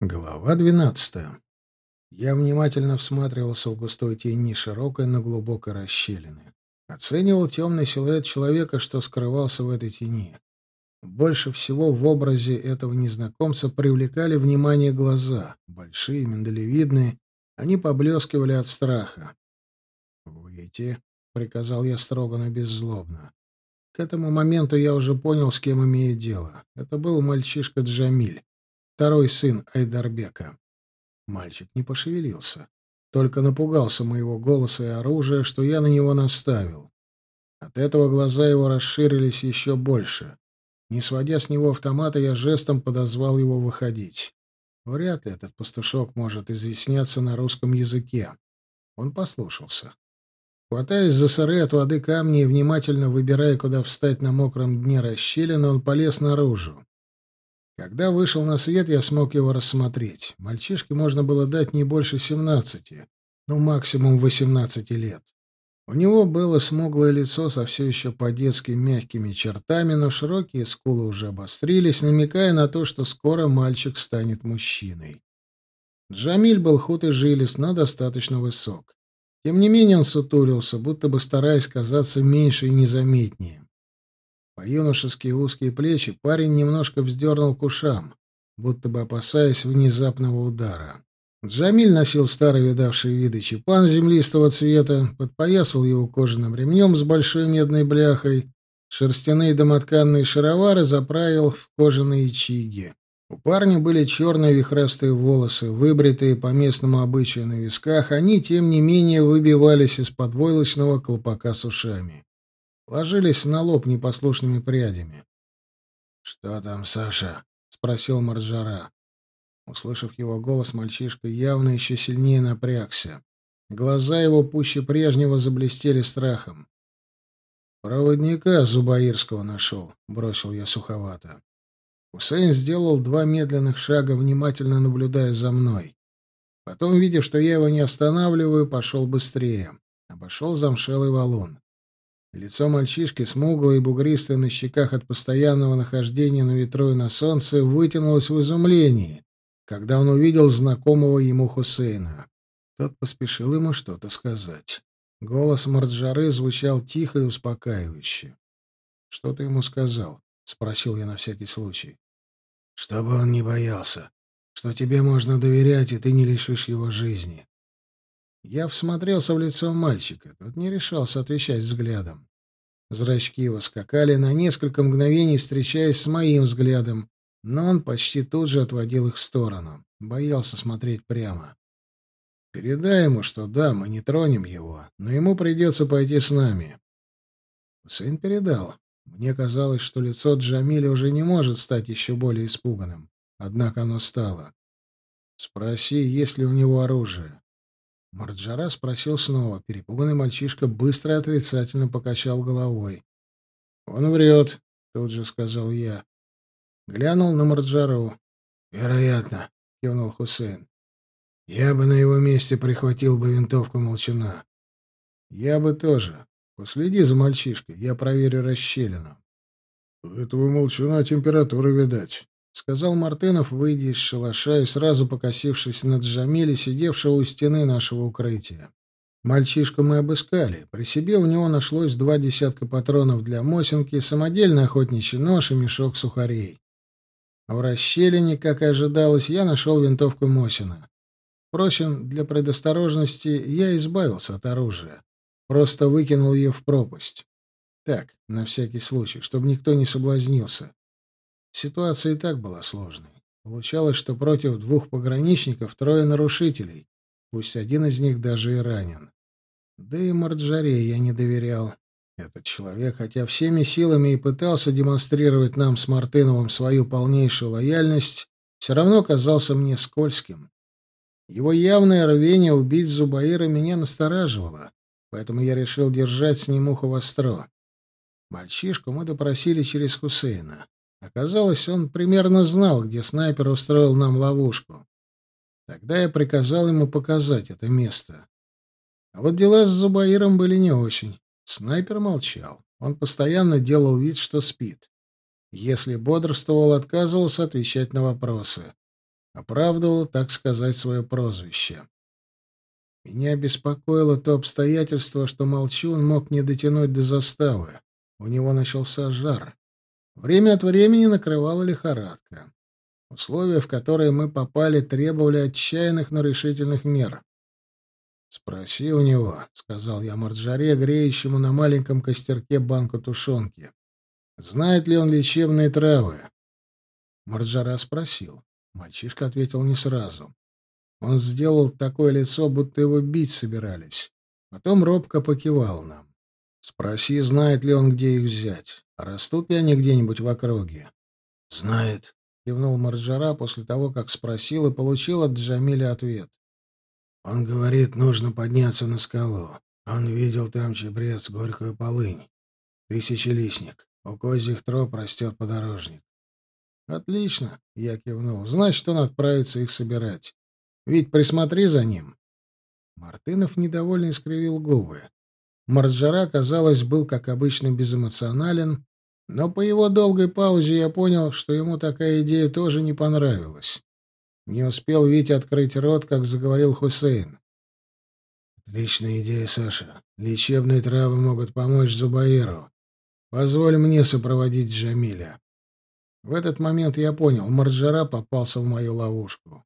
Глава двенадцатая. Я внимательно всматривался в густой тени широкой, но глубокой расщелины. Оценивал темный силуэт человека, что скрывался в этой тени. Больше всего в образе этого незнакомца привлекали внимание глаза. Большие, миндалевидные, они поблескивали от страха. «Выйти», — приказал я строго, но беззлобно. К этому моменту я уже понял, с кем имею дело. Это был мальчишка Джамиль второй сын Айдарбека. Мальчик не пошевелился, только напугался моего голоса и оружия, что я на него наставил. От этого глаза его расширились еще больше. Не сводя с него автомата, я жестом подозвал его выходить. Вряд ли этот пастушок может изъясняться на русском языке. Он послушался. Хватаясь за сыры от воды камни и внимательно выбирая, куда встать на мокром дне расщелины, он полез наружу. Когда вышел на свет, я смог его рассмотреть. Мальчишке можно было дать не больше семнадцати, ну, максимум восемнадцати лет. У него было смуглое лицо со все еще по-детски мягкими чертами, но широкие скулы уже обострились, намекая на то, что скоро мальчик станет мужчиной. Джамиль был худ и жилист, но достаточно высок. Тем не менее он сутулился, будто бы стараясь казаться меньше и незаметнее. По-юношески узкие плечи парень немножко вздернул к ушам, будто бы опасаясь внезапного удара. Джамиль носил старый видавший виды чепан землистого цвета, подпоясал его кожаным ремнем с большой медной бляхой, шерстяные домотканные шаровары заправил в кожаные чиги. У парня были черные вихрастые волосы, выбритые по местному обычаю на висках, они, тем не менее, выбивались из-под войлочного колпака с ушами ложились на лоб непослушными прядями. «Что там, Саша?» — спросил Марджара. Услышав его голос, мальчишка явно еще сильнее напрягся. Глаза его пуще прежнего заблестели страхом. «Проводника Зубаирского нашел», — бросил я суховато. Хусейн сделал два медленных шага, внимательно наблюдая за мной. Потом, видя, что я его не останавливаю, пошел быстрее. Обошел замшелый валун. Лицо мальчишки, смуглое и бугристое на щеках от постоянного нахождения на ветру и на солнце, вытянулось в изумлении, когда он увидел знакомого ему Хусейна. Тот поспешил ему что-то сказать. Голос Марджары звучал тихо и успокаивающе. «Что ты ему сказал?» — спросил я на всякий случай. «Чтобы он не боялся, что тебе можно доверять, и ты не лишишь его жизни. Я всмотрелся в лицо мальчика. Тот не решался отвечать взглядом. Зрачки его скакали на несколько мгновений, встречаясь с моим взглядом, но он почти тут же отводил их в сторону. Боялся смотреть прямо. «Передай ему, что да, мы не тронем его, но ему придется пойти с нами». Сын передал. Мне казалось, что лицо Джамиля уже не может стать еще более испуганным. Однако оно стало. «Спроси, есть ли у него оружие. Марджара спросил снова. Перепуганный мальчишка быстро отрицательно покачал головой. «Он врет», — тут же сказал я. Глянул на Марджару. «Вероятно», — кивнул Хусейн. «Я бы на его месте прихватил бы винтовку молчана». «Я бы тоже. Последи за мальчишкой, я проверю расщелину». «У этого молчана температура, видать», — сказал Мартынов, выйдя из шалаша и сразу покосившись на Джамиле, сидевшего у стены нашего укрытия. Мальчишку мы обыскали. При себе у него нашлось два десятка патронов для Мосинки, самодельный охотничий нож и мешок сухарей. В расщелине, как и ожидалось, я нашел винтовку Мосина. Впрочем, для предосторожности я избавился от оружия. Просто выкинул ее в пропасть. Так, на всякий случай, чтобы никто не соблазнился. Ситуация и так была сложной. Получалось, что против двух пограничников трое нарушителей, пусть один из них даже и ранен. Да и Марджаре я не доверял. Этот человек, хотя всеми силами и пытался демонстрировать нам с Мартыновым свою полнейшую лояльность, все равно казался мне скользким. Его явное рвение убить Зубаира меня настораживало, поэтому я решил держать с ним ухо востро. Мальчишку мы допросили через Хусейна. Оказалось, он примерно знал, где снайпер устроил нам ловушку. Тогда я приказал ему показать это место. А вот дела с Зубаиром были не очень. Снайпер молчал. Он постоянно делал вид, что спит. Если бодрствовал, отказывался отвечать на вопросы. Оправдывал, так сказать, свое прозвище. Меня беспокоило то обстоятельство, что Молчун мог не дотянуть до заставы. У него начался жар. Время от времени накрывала лихорадка. Условия, в которые мы попали, требовали отчаянных, но решительных мер. «Спроси у него», — сказал я Марджаре, греющему на маленьком костерке банку тушенки. «Знает ли он лечебные травы?» Марджара спросил. Мальчишка ответил не сразу. Он сделал такое лицо, будто его бить собирались. Потом робко покивал нам. «Спроси, знает ли он, где их взять. Растут ли они где-нибудь в округе?» «Знает», — кивнул Марджара после того, как спросил и получил от Джамиля ответ. Он говорит, нужно подняться на скалу. Он видел там чебрец, горькую полынь. Тысячелистник. У козьих троп растет подорожник. «Отлично», — я кивнул. «Значит, он отправится их собирать. Ведь присмотри за ним». Мартынов недовольно искривил губы. Марджара, казалось, был, как обычно, безэмоционален, но по его долгой паузе я понял, что ему такая идея тоже не понравилась. Не успел Витя открыть рот, как заговорил Хусейн. «Отличная идея, Саша. Лечебные травы могут помочь Зубаиру. Позволь мне сопроводить Джамиля». В этот момент я понял, Марджара попался в мою ловушку.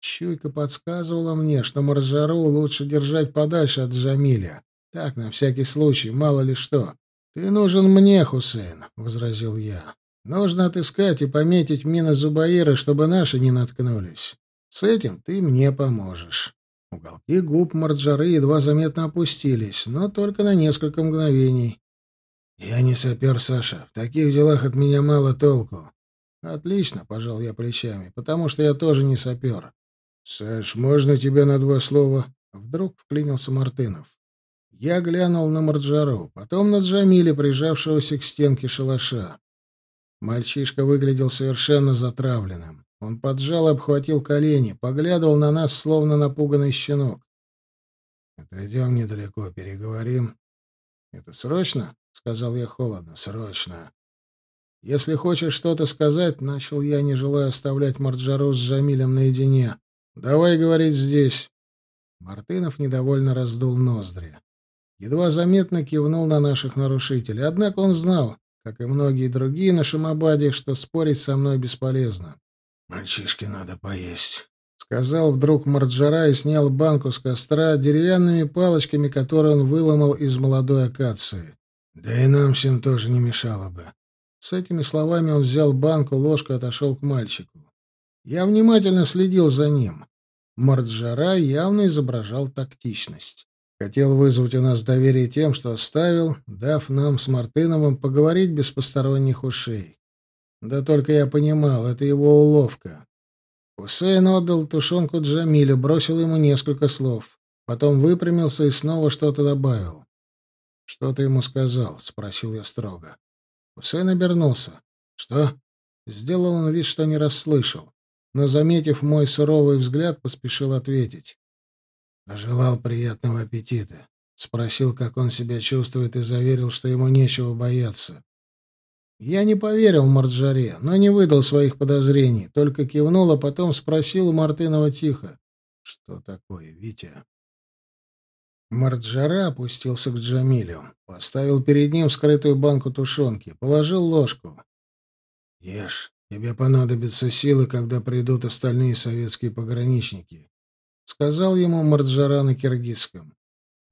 Чуйка подсказывала мне, что Марджару лучше держать подальше от Джамиля. Так, на всякий случай, мало ли что. «Ты нужен мне, Хусейн», — возразил я. Нужно отыскать и пометить мины Зубаира, чтобы наши не наткнулись. С этим ты мне поможешь. Уголки губ Марджары едва заметно опустились, но только на несколько мгновений. «Я не сапер, Саша. В таких делах от меня мало толку». «Отлично», — пожал я плечами, — «потому что я тоже не сапер». «Саш, можно тебя на два слова?» Вдруг вклинился Мартынов. Я глянул на Марджару, потом на Джамиля, прижавшегося к стенке шалаша. Мальчишка выглядел совершенно затравленным. Он поджал и обхватил колени, поглядывал на нас, словно напуганный щенок. «Отойдем недалеко, переговорим». «Это срочно?» — сказал я холодно. «Срочно». «Если хочешь что-то сказать», — начал я, не желая оставлять Марджару с Джамилем наедине. «Давай говорить здесь». Мартынов недовольно раздул ноздри. Едва заметно кивнул на наших нарушителей. Однако он знал, как и многие другие на Шамабаде, что спорить со мной бесполезно. «Мальчишке надо поесть», — сказал вдруг Марджара и снял банку с костра деревянными палочками, которые он выломал из молодой акации. «Да и нам всем тоже не мешало бы». С этими словами он взял банку, ложку и отошел к мальчику. Я внимательно следил за ним. Марджара явно изображал тактичность. Хотел вызвать у нас доверие тем, что оставил, дав нам с Мартыновым поговорить без посторонних ушей. Да только я понимал, это его уловка. Хусейн отдал тушенку Джамилю, бросил ему несколько слов. Потом выпрямился и снова что-то добавил. «Что ты ему сказал?» — спросил я строго. Хусейн обернулся. «Что?» Сделал он вид, что не расслышал, но, заметив мой суровый взгляд, поспешил ответить. Пожелал приятного аппетита. Спросил, как он себя чувствует, и заверил, что ему нечего бояться. Я не поверил Марджаре, но не выдал своих подозрений, только кивнул, а потом спросил у Мартынова тихо. «Что такое, Витя?» Марджара опустился к Джамилю, поставил перед ним скрытую банку тушенки, положил ложку. «Ешь, тебе понадобятся силы, когда придут остальные советские пограничники сказал ему Марджара на киргизском.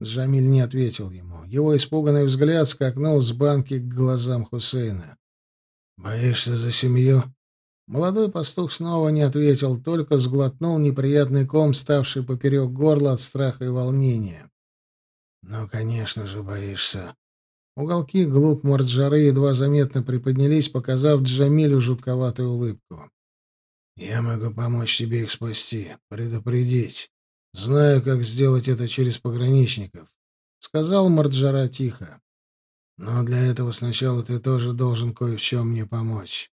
Джамиль не ответил ему. Его испуганный взгляд скакнул с банки к глазам Хусейна. «Боишься за семью?» Молодой пастух снова не ответил, только сглотнул неприятный ком, ставший поперек горла от страха и волнения. «Ну, конечно же, боишься». Уголки глуп Марджары едва заметно приподнялись, показав Джамилю жутковатую улыбку. Я могу помочь тебе их спасти, предупредить. Знаю, как сделать это через пограничников, — сказал Марджара тихо. Но для этого сначала ты тоже должен кое в чем мне помочь.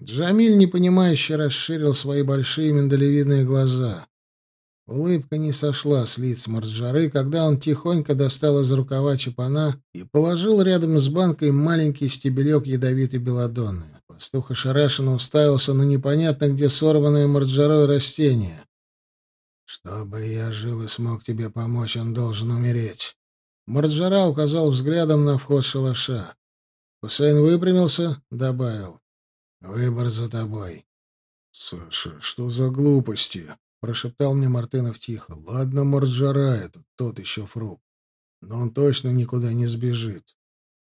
Джамиль, непонимающе, расширил свои большие миндалевидные глаза. Улыбка не сошла с лиц Марджары, когда он тихонько достал из рукава чапана и положил рядом с банкой маленький стебелек ядовитой белодонны. Пастух ошарашенно уставился на непонятно где сорванное марджарой растение. «Чтобы я жил и смог тебе помочь, он должен умереть». Марджара указал взглядом на вход шалаша. Хусейн выпрямился, добавил. «Выбор за тобой». «Саша, что за глупости?» — прошептал мне Мартынов тихо. «Ладно, Марджара это, тот еще фрукт. Но он точно никуда не сбежит.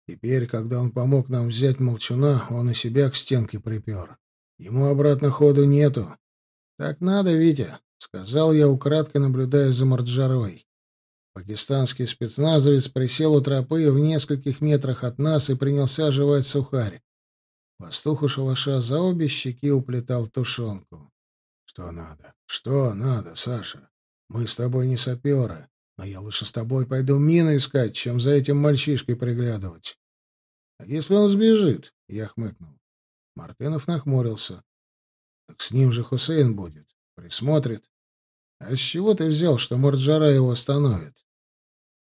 Теперь, когда он помог нам взять молчуна, он и себя к стенке припер. Ему обратно ходу нету. Так надо, Витя, — сказал я, украдкой наблюдая за Марджарой. Пакистанский спецназовец присел у тропы в нескольких метрах от нас и принялся жевать сухарь. Пастух у шалаша за обе щеки уплетал тушенку. — Что надо? Что надо, Саша? Мы с тобой не саперы. Но я лучше с тобой пойду мины искать, чем за этим мальчишкой приглядывать. — А если он сбежит? — я хмыкнул. Мартынов нахмурился. — Так с ним же Хусейн будет. Присмотрит. А с чего ты взял, что Марджара его остановит?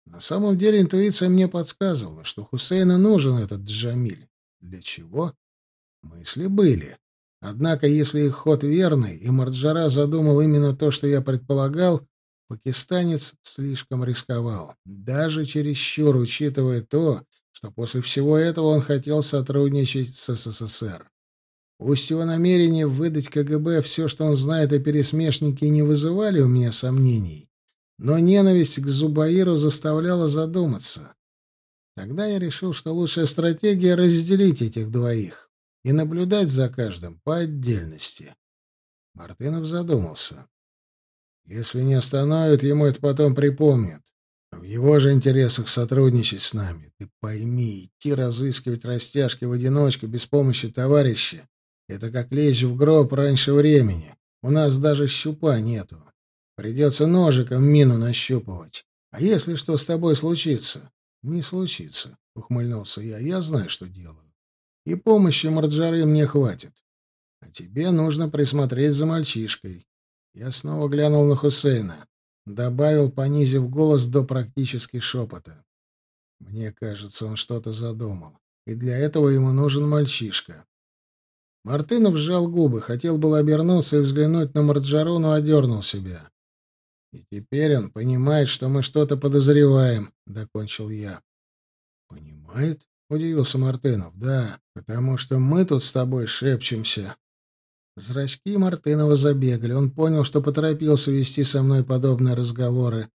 На самом деле интуиция мне подсказывала, что Хусейну нужен этот Джамиль. Для чего? Мысли были. Однако, если их ход верный, и Марджара задумал именно то, что я предполагал, Пакистанец слишком рисковал, даже чересчур, учитывая то, что после всего этого он хотел сотрудничать с СССР. Пусть его намерения выдать КГБ все, что он знает о пересмешнике, не вызывали у меня сомнений, но ненависть к Зубаиру заставляла задуматься. Тогда я решил, что лучшая стратегия — разделить этих двоих и наблюдать за каждым по отдельности. Мартынов задумался. Если не остановят, ему это потом припомнят. В его же интересах сотрудничать с нами. Ты пойми, идти разыскивать растяжки в одиночку без помощи товарища — это как лезть в гроб раньше времени. У нас даже щупа нету. Придется ножиком мину нащупывать. А если что с тобой случится? Не случится, — ухмыльнулся я. Я знаю, что делаю. И помощи Марджары мне хватит. А тебе нужно присмотреть за мальчишкой. Я снова глянул на Хусейна. Добавил, понизив голос до практически шепота. Мне кажется, он что-то задумал. И для этого ему нужен мальчишка. Мартынов сжал губы, хотел было обернуться и взглянуть на Марджару, но одернул себя. «И теперь он понимает, что мы что-то подозреваем», — докончил я. «Понимает?» — удивился Мартынов. «Да, потому что мы тут с тобой шепчемся, Зрачки Мартынова забегали. Он понял, что поторопился вести со мной подобные разговоры.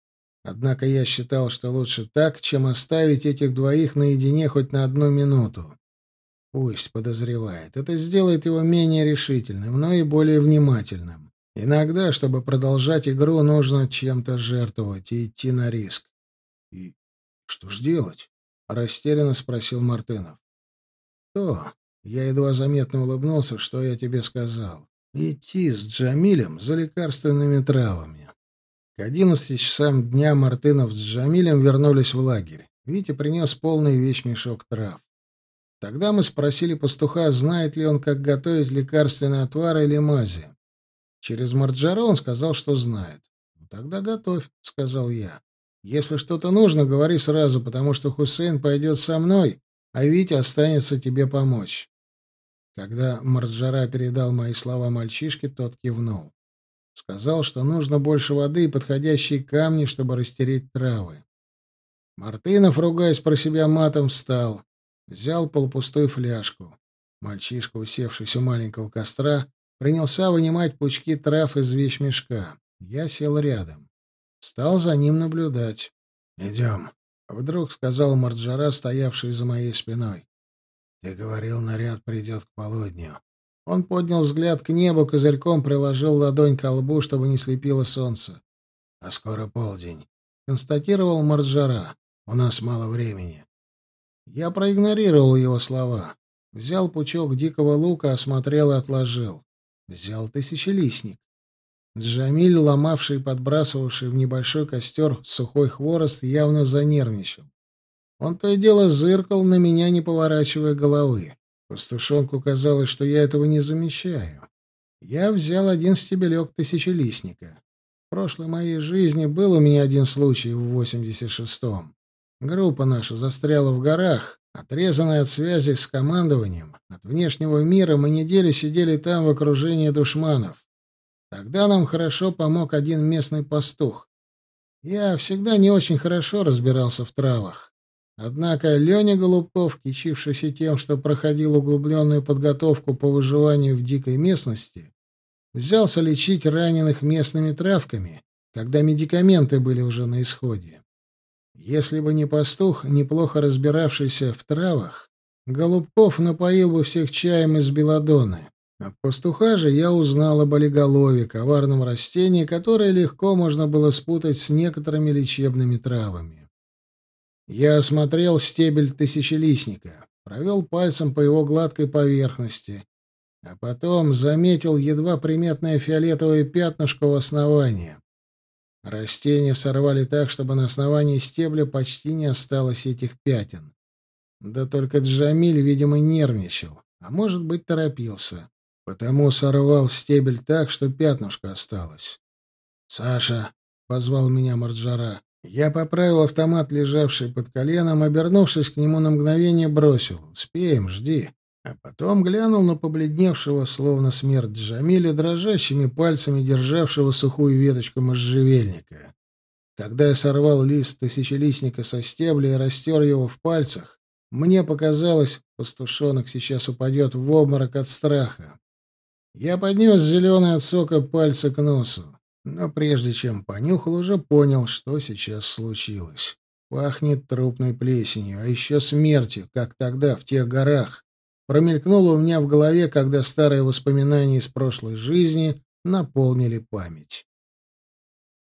Однако я считал, что лучше так, чем оставить этих двоих наедине хоть на одну минуту. Пусть подозревает. Это сделает его менее решительным, но и более внимательным. Иногда, чтобы продолжать игру, нужно чем-то жертвовать и идти на риск. — И что ж делать? — растерянно спросил Мартынов. — То. Я едва заметно улыбнулся, что я тебе сказал. Идти с Джамилем за лекарственными травами. К одиннадцати часам дня Мартынов с Джамилем вернулись в лагерь. Витя принес полный вещмешок трав. Тогда мы спросили пастуха, знает ли он, как готовить лекарственные отвары или мази. Через Марджара он сказал, что знает. «Ну, «Тогда готовь», — сказал я. «Если что-то нужно, говори сразу, потому что Хусейн пойдет со мной, а Витя останется тебе помочь. Когда Марджара передал мои слова мальчишке, тот кивнул. Сказал, что нужно больше воды и подходящие камни, чтобы растереть травы. Мартынов, ругаясь про себя матом, встал. Взял полупустую фляжку. Мальчишка, усевшись у маленького костра, принялся вынимать пучки трав из вещмешка. Я сел рядом. Стал за ним наблюдать. «Идем», — вдруг сказал Марджара, стоявший за моей спиной. «Ты говорил, наряд придет к полудню». Он поднял взгляд к небу, козырьком приложил ладонь к лбу, чтобы не слепило солнце. «А скоро полдень», — констатировал Марджара. «У нас мало времени». Я проигнорировал его слова. Взял пучок дикого лука, осмотрел и отложил. Взял тысячелистник. Джамиль, ломавший и подбрасывавший в небольшой костер сухой хворост, явно занервничал. Он то и дело зыркал на меня, не поворачивая головы. Пастушонку казалось, что я этого не замечаю. Я взял один стебелек тысячелистника. В прошлой моей жизни был у меня один случай в 86-м. Группа наша застряла в горах, Отрезанные от связи с командованием, от внешнего мира, мы неделю сидели там в окружении душманов. Тогда нам хорошо помог один местный пастух. Я всегда не очень хорошо разбирался в травах. Однако Леня Голубков, кичившийся тем, что проходил углубленную подготовку по выживанию в дикой местности, взялся лечить раненых местными травками, когда медикаменты были уже на исходе. Если бы не пастух, неплохо разбиравшийся в травах, Голубков напоил бы всех чаем из белодоны. От пастуха же я узнал об олиголове, коварном растении, которое легко можно было спутать с некоторыми лечебными травами. Я осмотрел стебель тысячелистника, провел пальцем по его гладкой поверхности, а потом заметил едва приметное фиолетовое пятнышко у основания. Растения сорвали так, чтобы на основании стебля почти не осталось этих пятен. Да только Джамиль, видимо, нервничал, а может быть, торопился. Потому сорвал стебель так, что пятнышко осталось. «Саша!» — позвал меня Марджара. Я поправил автомат, лежавший под коленом, обернувшись к нему на мгновение, бросил. «Успеем, жди». А потом глянул на побледневшего, словно смерть Джамиля, дрожащими пальцами державшего сухую веточку можжевельника. Когда я сорвал лист тысячелистника со стебля и растер его в пальцах, мне показалось, пастушонок сейчас упадет в обморок от страха. Я поднес зеленый от сока пальцы к носу, но прежде чем понюхал, уже понял, что сейчас случилось. Пахнет трупной плесенью, а еще смертью, как тогда, в тех горах. Промелькнуло у меня в голове, когда старые воспоминания из прошлой жизни наполнили память.